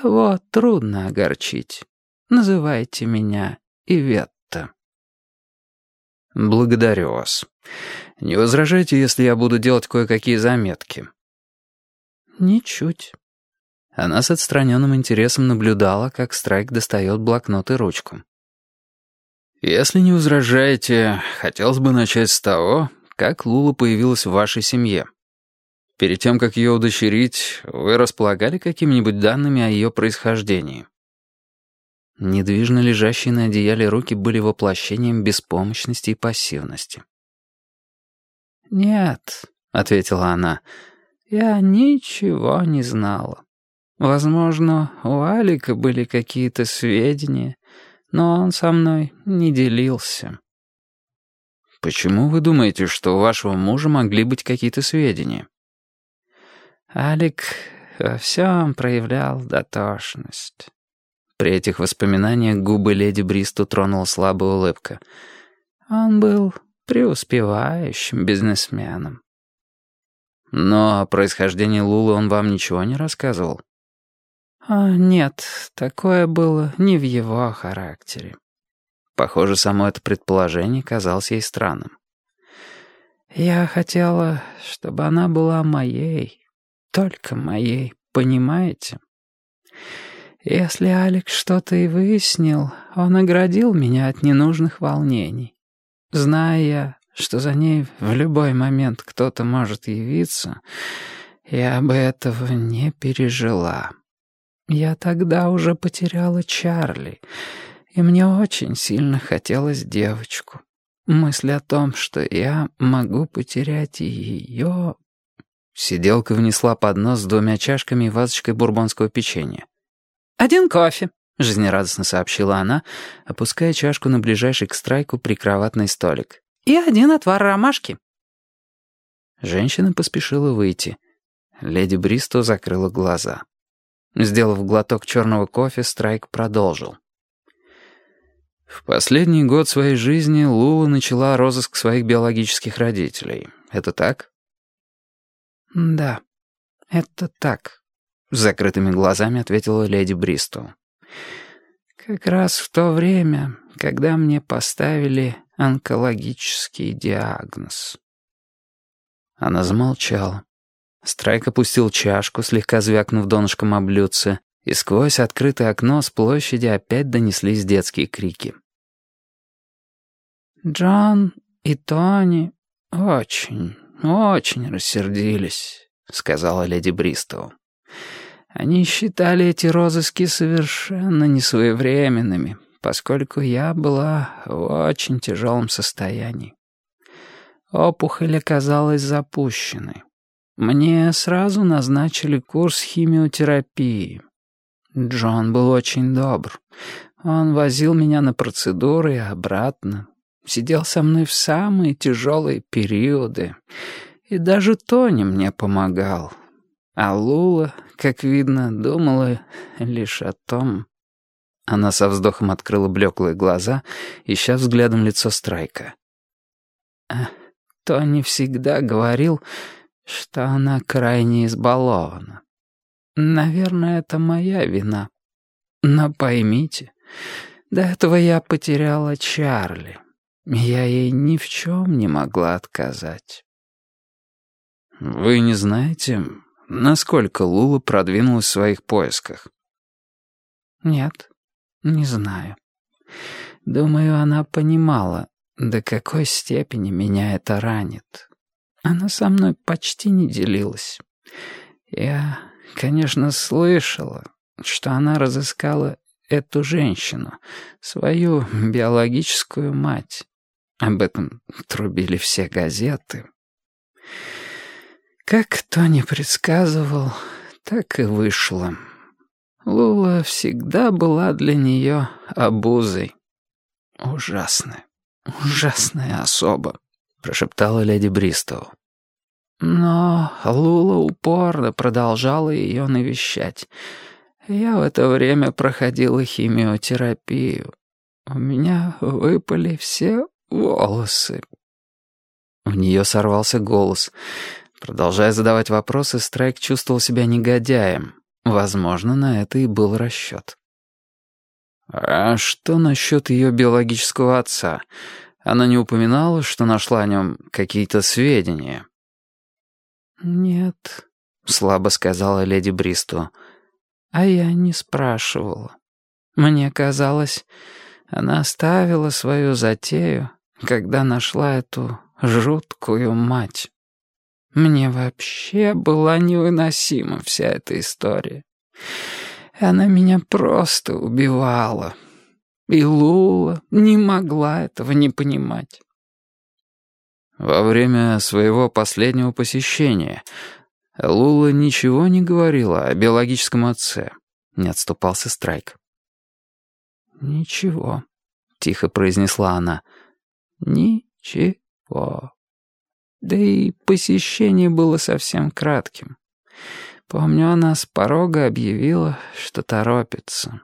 Того трудно огорчить. Называйте меня Иветта». «Благодарю вас. Не возражайте, если я буду делать кое-какие заметки». «Ничуть». Она с отстраненным интересом наблюдала, как Страйк достает блокнот и ручку. «Если не возражаете, хотелось бы начать с того, как Лула появилась в вашей семье. Перед тем, как ее удочерить, вы располагали какими-нибудь данными о ее происхождении?» Недвижно лежащие на одеяле руки были воплощением беспомощности и пассивности. «Нет», — ответила она, — «я ничего не знала. Возможно, у Алика были какие-то сведения, но он со мной не делился». «Почему вы думаете, что у вашего мужа могли быть какие-то сведения?» Алик во всем проявлял дотошность. При этих воспоминаниях губы леди Бристу тронула слабая улыбка. Он был преуспевающим бизнесменом. Но о происхождении Лулы он вам ничего не рассказывал? А, нет, такое было не в его характере. Похоже, само это предположение казалось ей странным. Я хотела, чтобы она была моей, только моей, понимаете? Если Алекс что-то и выяснил, он оградил меня от ненужных волнений. Зная, что за ней в любой момент кто-то может явиться, я бы этого не пережила. Я тогда уже потеряла Чарли, и мне очень сильно хотелось девочку. Мысль о том, что я могу потерять и ее... Сиделка внесла поднос с двумя чашками и вазочкой бурбонского печенья. «Один кофе», — жизнерадостно сообщила она, опуская чашку на ближайший к страйку прикроватный столик. «И один отвар ромашки». Женщина поспешила выйти. Леди Бристо закрыла глаза. Сделав глоток черного кофе, Страйк продолжил. В последний год своей жизни Лула начала розыск своих биологических родителей. Это так? Да, это так. — закрытыми глазами ответила леди Бристу. «Как раз в то время, когда мне поставили онкологический диагноз». Она замолчала. Страйк опустил чашку, слегка звякнув донышком об блюдце, и сквозь открытое окно с площади опять донеслись детские крики. «Джон и Тони очень, очень рассердились», — сказала леди Бристоу. Они считали эти розыски совершенно несвоевременными, поскольку я была в очень тяжелом состоянии. Опухоль оказалась запущенной. Мне сразу назначили курс химиотерапии. Джон был очень добр. Он возил меня на процедуры и обратно. Сидел со мной в самые тяжелые периоды. И даже Тони мне помогал. А Лула, как видно, думала лишь о том... Она со вздохом открыла блеклые глаза, ища взглядом лицо Страйка. Тони всегда говорил, что она крайне избалована. Наверное, это моя вина. Но поймите, до этого я потеряла Чарли. Я ей ни в чем не могла отказать. «Вы не знаете, Насколько Лула продвинулась в своих поисках? Нет, не знаю. Думаю, она понимала, до какой степени меня это ранит. Она со мной почти не делилась. Я, конечно, слышала, что она разыскала эту женщину, свою биологическую мать. Об этом трубили все газеты. Как кто не предсказывал, так и вышло. Лула всегда была для нее обузой. «Ужасная, ужасная особа», — прошептала леди Бристоу. Но Лула упорно продолжала ее навещать. Я в это время проходила химиотерапию. У меня выпали все волосы. У нее сорвался голос — Продолжая задавать вопросы, Страйк чувствовал себя негодяем. Возможно, на это и был расчет. А что насчет ее биологического отца? Она не упоминала, что нашла о нем какие-то сведения? «Нет», — слабо сказала леди Бристу. «А я не спрашивала. Мне казалось, она оставила свою затею, когда нашла эту жуткую мать. Мне вообще была невыносима вся эта история. Она меня просто убивала. И Лула не могла этого не понимать. Во время своего последнего посещения Лула ничего не говорила о биологическом отце. Не отступался Страйк. «Ничего», — тихо произнесла она. «Ничего». Да и посещение было совсем кратким. Помню, она с порога объявила, что торопится.